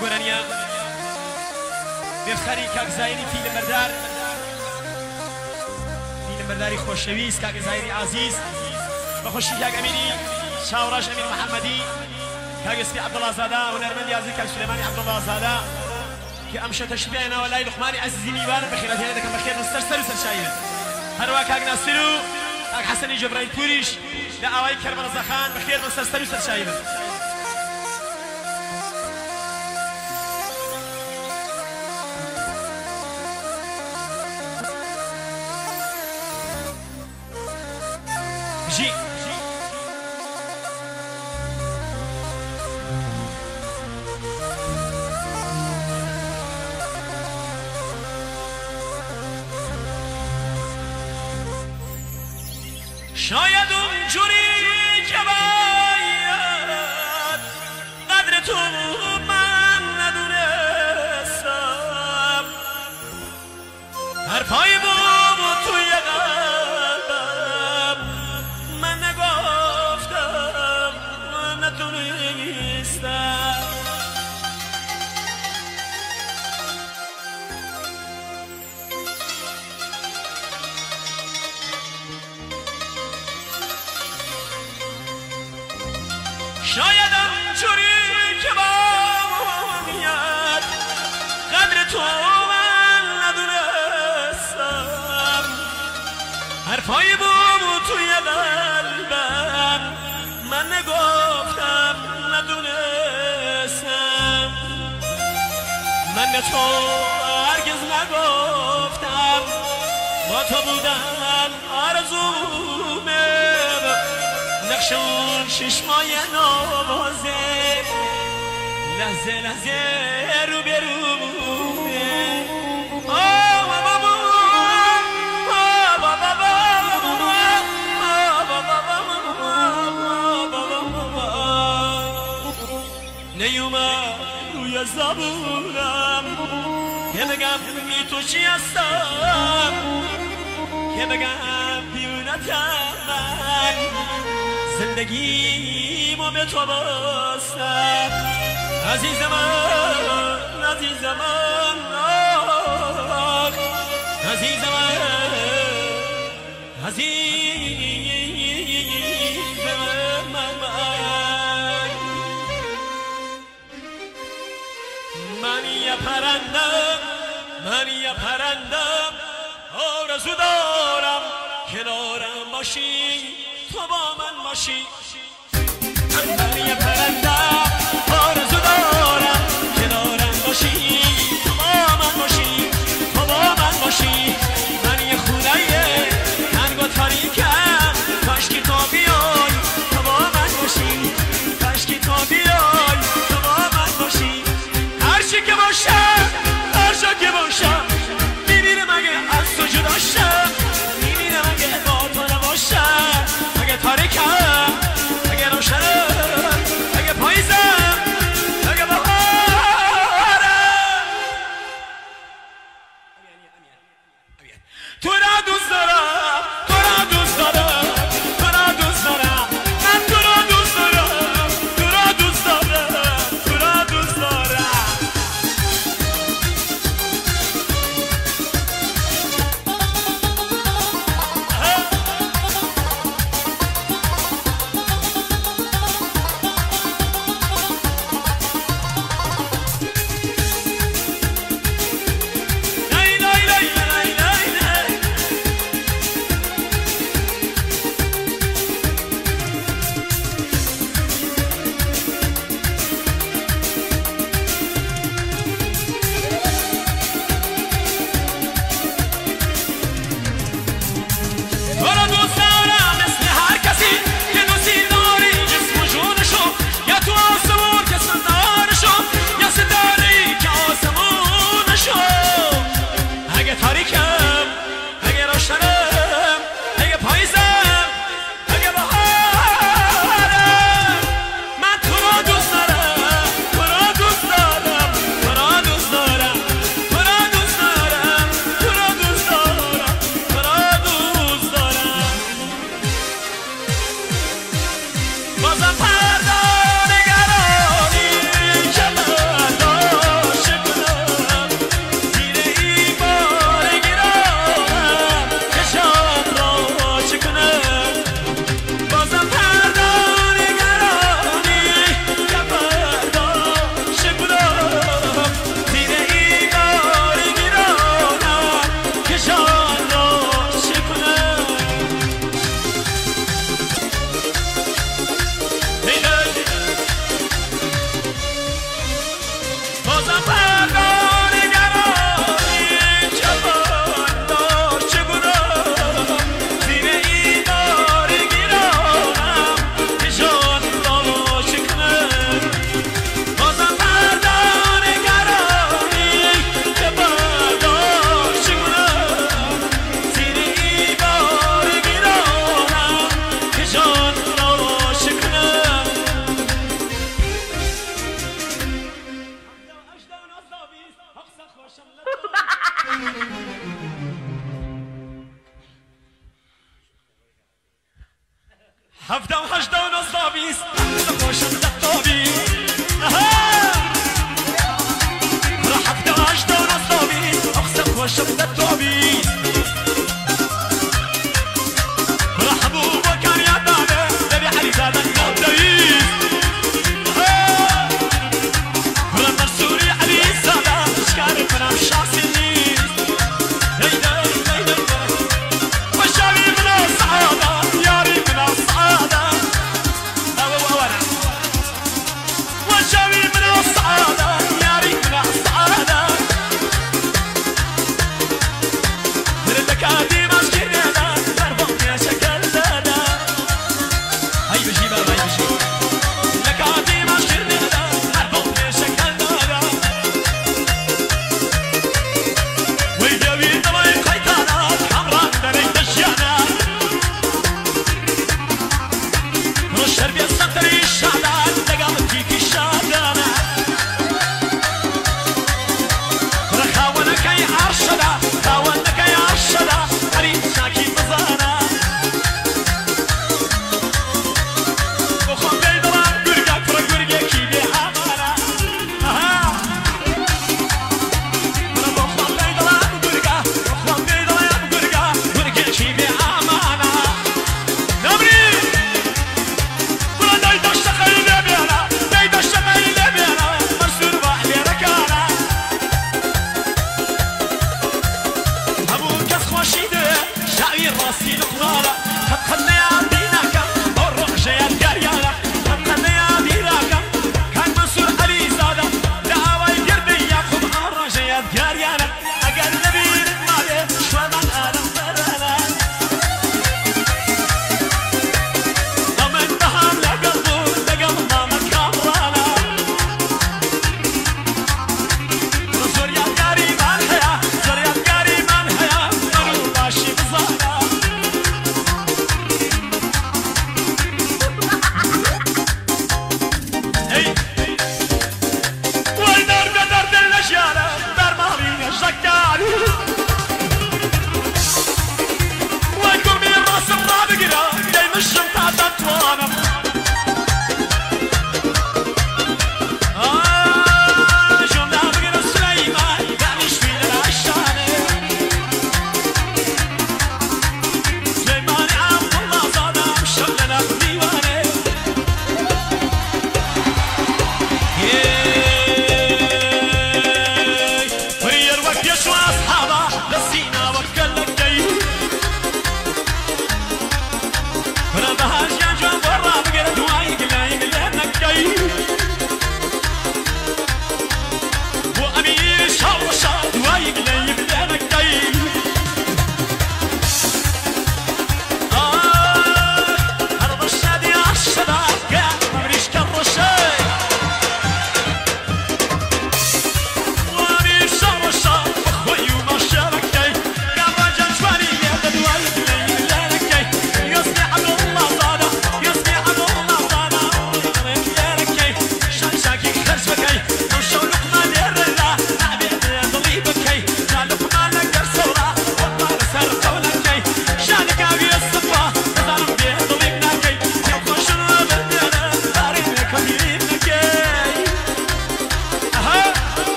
گۆرانیا بێخەری کاکزایری فیلمەردار فیلمەرداری خۆشەویست کاکزایری عزیز. بەخۆشی یاگەمیری شاورا جميل محمدي كاقسمي عبد الله زاده ونرمدي عزيز كاك سليماني عبد الله زاده كي امشى تشبيعنا ولا لقماني عزيزي ميبان بخير هنا دكم بخير نستر سر سر شايل هروا كاغ ناصرو حسن جبرائيل كوريش لا اوي كربلاء زخان بخير نستر سر سر شايل شاید اونجوری که باید قدر تو من حرفای بوم توی قلبم من نگفتم ندونستم. من به تو هرگز نگفتم. با تو بودن آرزومه نقش اون ششمای نوازه. لحظه لحظه رو به زبونم که بگم بی تو چی هستم؟ که بگم بیونتم من زندگیمو به تو باستم عزیز من عزیز من عزیز من عزیز من یه پرندم من یه پرندم آرزو دارم کنارم باشی تو با من باشی من یه پرندم تو را دوست دارم.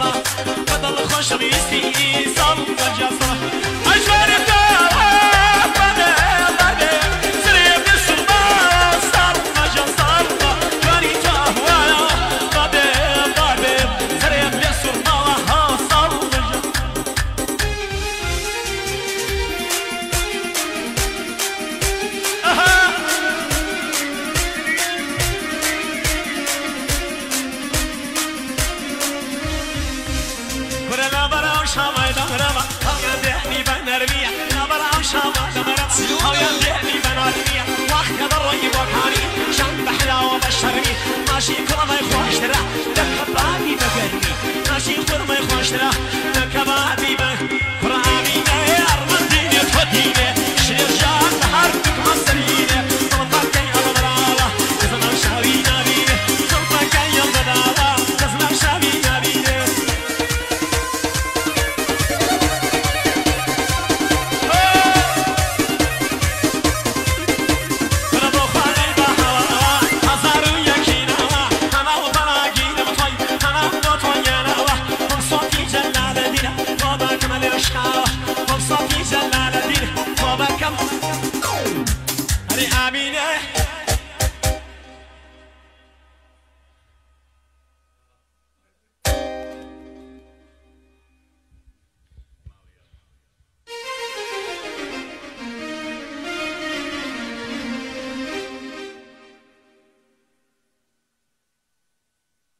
سما بدل خوش بیستی سام 上你，那是格外欢喜啦。